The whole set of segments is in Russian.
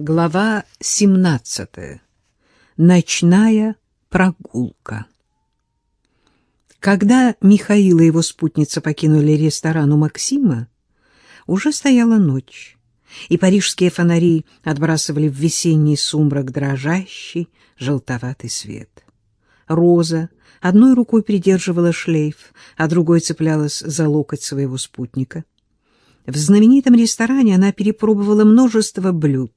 Глава 17. Ночная прогулка. Когда Михаил и его спутница покинули ресторан у Максима, уже стояла ночь, и парижские фонари отбрасывали в весенний сумрак дрожащий желтоватый свет. Роза одной рукой придерживала шлейф, а другой цеплялась за локоть своего спутника. В знаменитом ресторане она перепробовала множество блюд,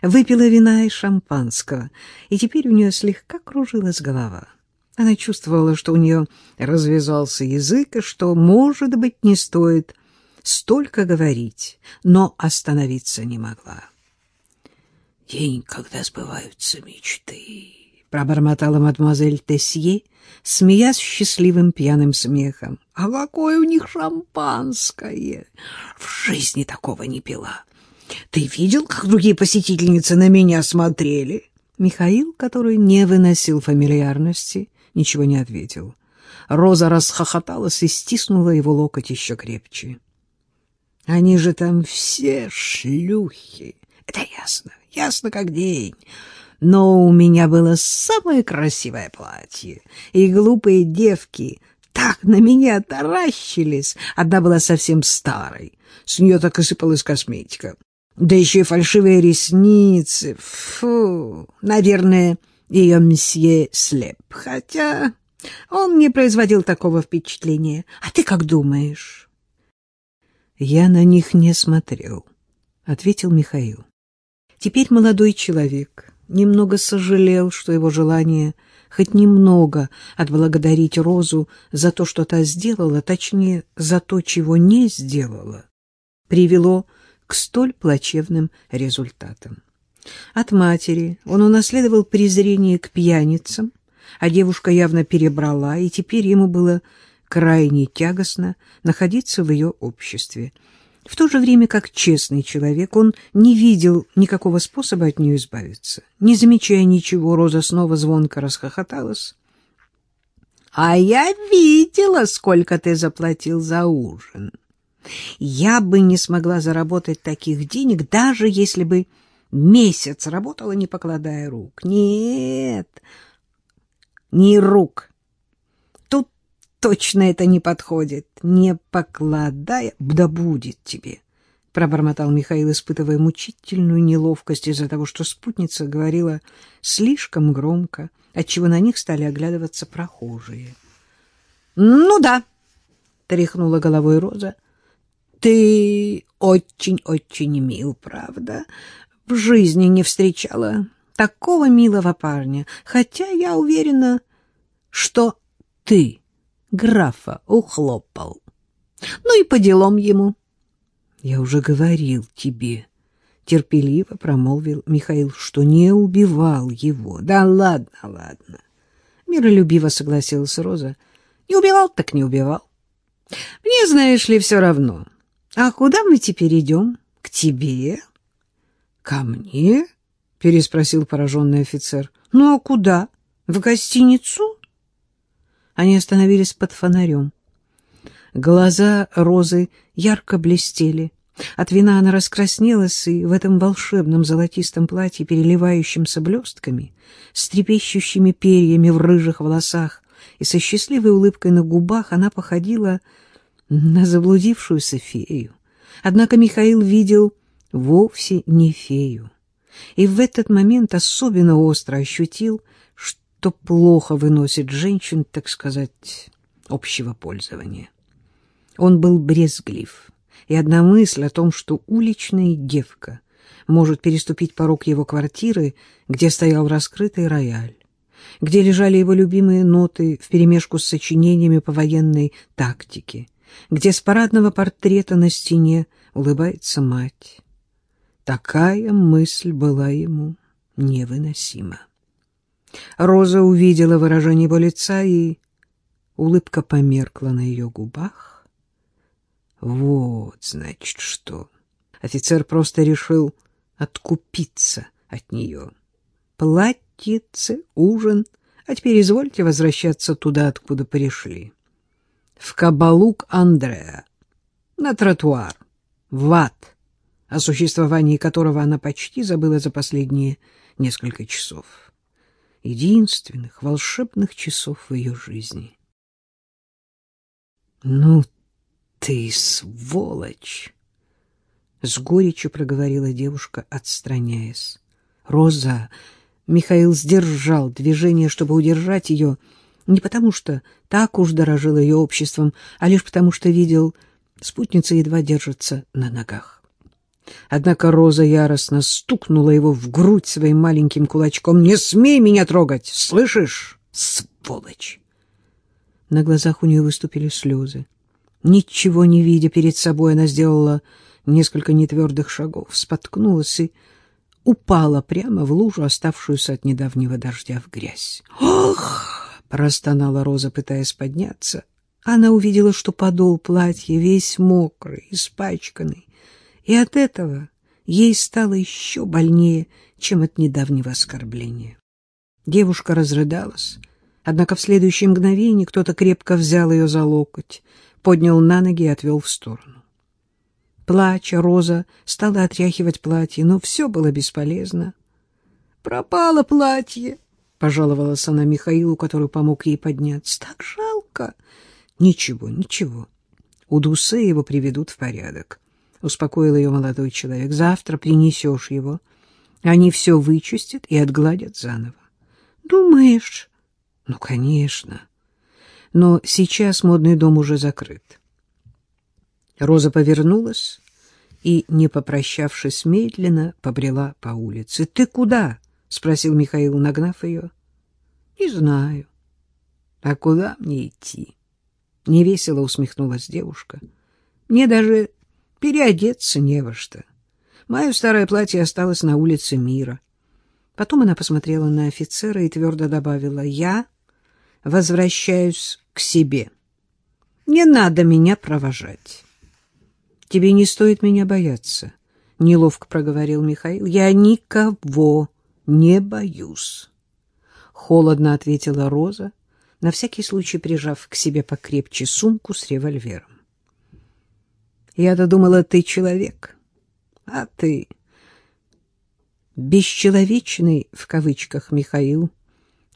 выпила вина и шампанского, и теперь у нее слегка кружилась голова. Она чувствовала, что у нее развязался язык, и что, может быть, не стоит столько говорить, но остановиться не могла. «День, когда сбываются мечты», — пробормотала мадемуазель Тесье, смеясь счастливым пьяным смехом. — А какое у них шампанское! В жизни такого не пила. Ты видел, как другие посетительницы на меня смотрели? Михаил, который не выносил фамильярности, ничего не ответил. Роза расхохоталась и стиснула его локоть еще крепче. — Они же там все шлюхи. Это ясно, ясно как день но у меня было самое красивое платье, и глупые девки так на меня таращились. Одна была совсем старой, с нее так и сыпалась косметика. Да еще и фальшивые ресницы. Фу, наверное, ее месье слеп, хотя он не производил такого впечатления. А ты как думаешь? Я на них не смотрел, — ответил Михаил. Теперь молодой человек немного сожалел, что его желание хоть немного отблагодарить Розу за то, что та сделала, точнее, за то, чего не сделала, привело к столь плачевным результатам. От матери он унаследовал презрение к пьяницам, а девушка явно перебрала, и теперь ему было крайне тягостно находиться в ее обществе — в то же время, как честный человек, он не видел никакого способа от нее избавиться. Не замечая ничего, Роза снова звонко расхохоталась. — А я видела, сколько ты заплатил за ужин. Я бы не смогла заработать таких денег, даже если бы месяц работала, не покладая рук. Нет, не рук, точно это не подходит. Не покладая, да будет тебе, — пробормотал Михаил, испытывая мучительную неловкость из-за того, что спутница говорила слишком громко, отчего на них стали оглядываться прохожие. — Ну да, — тряхнула головой Роза, — ты очень-очень мил, правда? В жизни не встречала такого милого парня, хотя я уверена, что ты графа ухлопал. Ну и по делам ему. — Я уже говорил тебе, — терпеливо промолвил Михаил, — что не убивал его. — Да ладно, ладно. Миролюбиво согласилась Роза. — Не убивал, так не убивал. Мне, знаешь ли, все равно. А куда мы теперь идем? К тебе? — Ко мне? — переспросил пораженный офицер. — Ну а куда? В гостиницу? Они остановились под фонарем. Глаза Розы ярко блестели. От вина она раскраснелась, и в этом волшебном золотистом платье, переливающемся блестками, с трепещущими перьями в рыжих волосах и со счастливой улыбкой на губах, она походила на заблудившуюся фею. Однако Михаил видел вовсе не фею. И в этот момент особенно остро ощутил, что плохо выносит женщин, так сказать, общего пользования. Он был брезглив, и одна мысль о том, что уличная девка может переступить порог его квартиры, где стоял раскрытый рояль, где лежали его любимые ноты вперемешку с сочинениями по военной тактике, где с парадного портрета на стене улыбается мать. Такая мысль была ему невыносима. Роза увидела выражение его лица, и улыбка померкла на ее губах. Вот, значит, что. Офицер просто решил откупиться от нее. Платьице, ужин, а теперь извольте возвращаться туда, откуда пришли. В Кабалук Андреа, на тротуар, в ад, о существовании которого она почти забыла за последние несколько часов. Единственных волшебных часов в ее жизни. — Ну ты сволочь! — с горечью проговорила девушка, отстраняясь. — Роза! Михаил сдержал движение, чтобы удержать ее, не потому что так уж дорожил ее обществом, а лишь потому что видел, спутница едва держится на ногах. Однако Роза яростно стукнула его в грудь своим маленьким кулачком. «Не смей меня трогать! Слышишь, сволочь!» На глазах у нее выступили слезы. Ничего не видя перед собой, она сделала несколько нетвердых шагов, споткнулась и упала прямо в лужу, оставшуюся от недавнего дождя в грязь. «Ох!» — простонала Роза, пытаясь подняться. Она увидела, что подол платья весь мокрый, испачканный, и от этого ей стало еще больнее, чем от недавнего оскорбления. Девушка разрыдалась, однако в следующее мгновение кто-то крепко взял ее за локоть, поднял на ноги и отвел в сторону. Плача, Роза стала отряхивать платье, но все было бесполезно. «Пропало платье!» — пожаловалась она Михаилу, который помог ей подняться. «Так жалко!» «Ничего, ничего. У Дусы его приведут в порядок», — успокоил ее молодой человек. «Завтра принесешь его. Они все вычистят и отгладят заново». «Думаешь?» «Ну, конечно. Но сейчас модный дом уже закрыт. Роза повернулась и, не попрощавшись, медленно побрела по улице. — Ты куда? — спросил Михаил, нагнав ее. — Не знаю. — А куда мне идти? Невесело усмехнулась девушка. — Мне даже переодеться не во что. Мое старое платье осталось на улице Мира. Потом она посмотрела на офицера и твердо добавила, — Я возвращаюсь к себе. Не надо меня провожать. — Тебе не стоит меня бояться, — неловко проговорил Михаил. — Я никого не боюсь. Холодно ответила Роза, на всякий случай прижав к себе покрепче сумку с револьвером. — Я-то думала, ты человек, а ты... Бесчеловечный, в кавычках, Михаил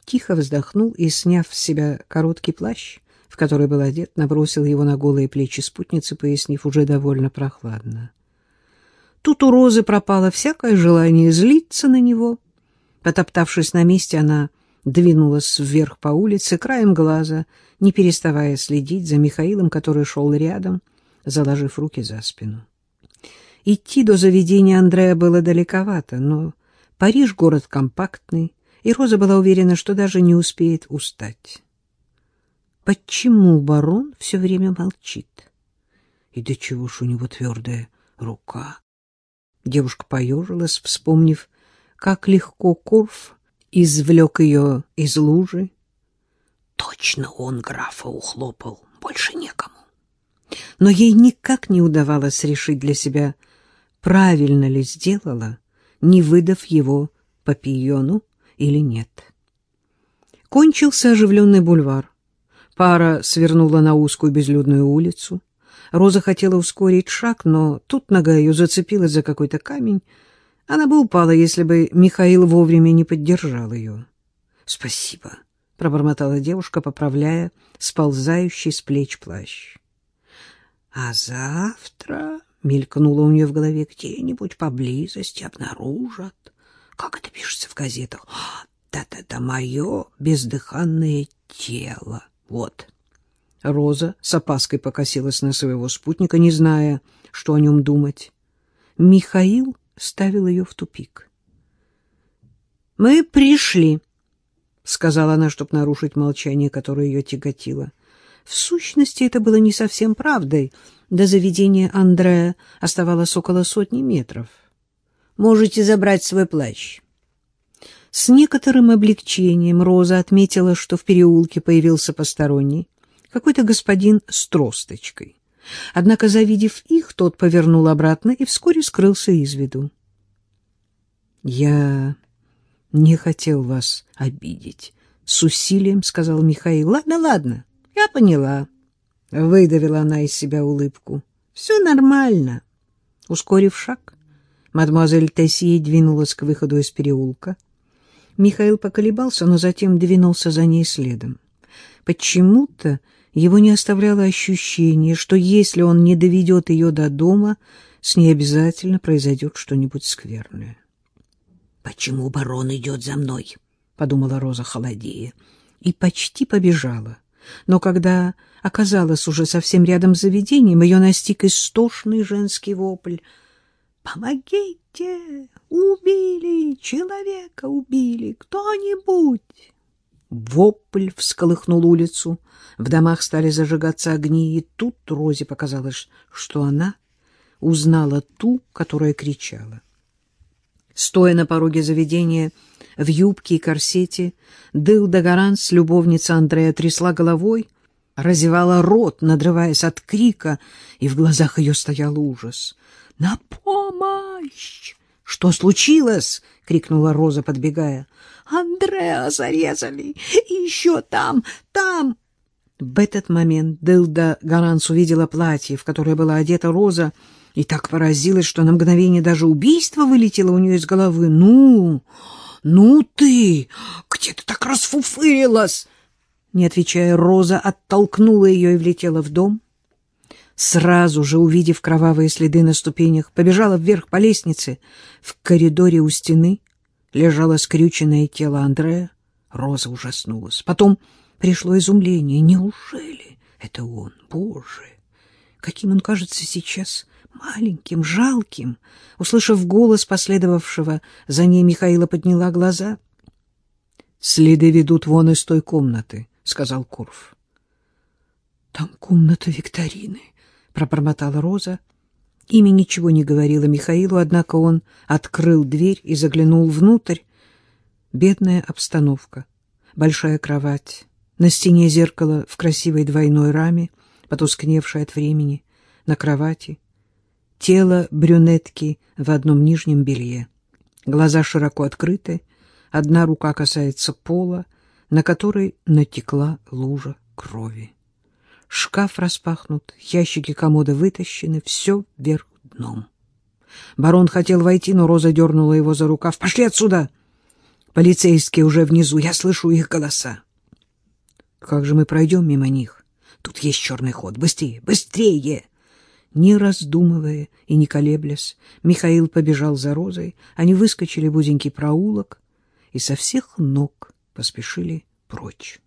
тихо вздохнул и, сняв с себя короткий плащ, в который был одет, набросил его на голые плечи спутницы, пояснив уже довольно прохладно. Тут у Розы пропало всякое желание злиться на него. Потоптавшись на месте, она двинулась вверх по улице, краем глаза, не переставая следить за Михаилом, который шел рядом, заложив руки за спину. Идти до заведения Андрея было далековато, но Париж — город компактный, и Роза была уверена, что даже не успеет устать. Почему барон все время молчит? И до чего ж у него твердая рука? Девушка поежилась, вспомнив, как легко Корф извлек ее из лужи. Точно он графа ухлопал, больше некому. Но ей никак не удавалось решить для себя, правильно ли сделала, не выдав его Папиону или нет. Кончился оживленный бульвар. Пара свернула на узкую безлюдную улицу. Роза хотела ускорить шаг, но тут нога ее зацепилась за какой-то камень. Она бы упала, если бы Михаил вовремя не поддержал ее. — Спасибо, — пробормотала девушка, поправляя сползающий с плеч плащ. — А завтра, — мелькнуло у нее в голове, — где-нибудь поблизости обнаружат. Как это пишется в газетах? Да-да-да, мое бездыханное тело. Вот. Роза с опаской покосилась на своего спутника, не зная, что о нем думать. Михаил ставил ее в тупик. — Мы пришли, — сказала она, чтобы нарушить молчание, которое ее тяготило. В сущности, это было не совсем правдой. До заведения Андрея оставалось около сотни метров. — Можете забрать свой плащ. С некоторым облегчением Роза отметила, что в переулке появился посторонний, какой-то господин с тросточкой. Однако, завидев их, тот повернул обратно и вскоре скрылся из виду. — Я не хотел вас обидеть, — с усилием сказал Михаил. — Ладно, ладно, я поняла. Выдавила она из себя улыбку. — Все нормально. Ускорив шаг, Мадемуазель Тессие двинулась к выходу из переулка. Михаил поколебался, но затем двинулся за ней следом. Почему-то его не оставляло ощущение, что если он не доведет ее до дома, с ней обязательно произойдет что-нибудь скверное. «Почему барон идет за мной?» — подумала Роза холодея. И почти побежала. Но когда оказалась уже совсем рядом с заведением, ее настиг истошный женский вопль. «Помогите! Убили! Человека убили! Кто-нибудь!» Вопль всколыхнул улицу. В домах стали зажигаться огни, и тут Розе показалось, что она узнала ту, которая кричала. Стоя на пороге заведения в юбке и корсете, Дылда Гаранс, любовница Андрея, трясла головой, разевала рот, надрываясь от крика, и в глазах ее стоял ужас. «На помощь!» «Что случилось?» — крикнула Роза, подбегая. «Андреа зарезали! Еще там, там!» В этот момент Дылда Гаранс увидела платье, в которое была одета Роза, и так поразилась, что на мгновение даже убийство вылетело у нее из головы. «Ну, ну ты! Где ты так расфуфырилась?» Не отвечая, Роза оттолкнула ее и влетела в дом. Сразу же, увидев кровавые следы на ступенях, побежала вверх по лестнице. В коридоре у стены лежало скрюченное тело Андрея. Роза ужаснулась. Потом пришло изумление. Неужели это он? Боже! Каким он кажется сейчас маленьким, жалким. Услышав голос последовавшего за ней, Михаила подняла глаза. — Следы ведут вон из той комнаты, — сказал Курф. — Там комната викторины, — пробормотала Роза. Имя ничего не говорила Михаилу, однако он открыл дверь и заглянул внутрь. Бедная обстановка, большая кровать, на стене зеркало в красивой двойной раме, потускневшее от времени, на кровати тело брюнетки в одном нижнем белье. Глаза широко открыты, одна рука касается пола, на которой натекла лужа крови. Шкаф распахнут, ящики комода вытащены, все вверх дном. Барон хотел войти, но Роза дернула его за рукав. «Пошли отсюда! Полицейские уже внизу, я слышу их голоса». «Как же мы пройдем мимо них? Тут есть черный ход. Быстрее, быстрее!» Не раздумывая и не колеблясь, Михаил побежал за Розой, они выскочили в узенький проулок и со всех ног поспешили прочь.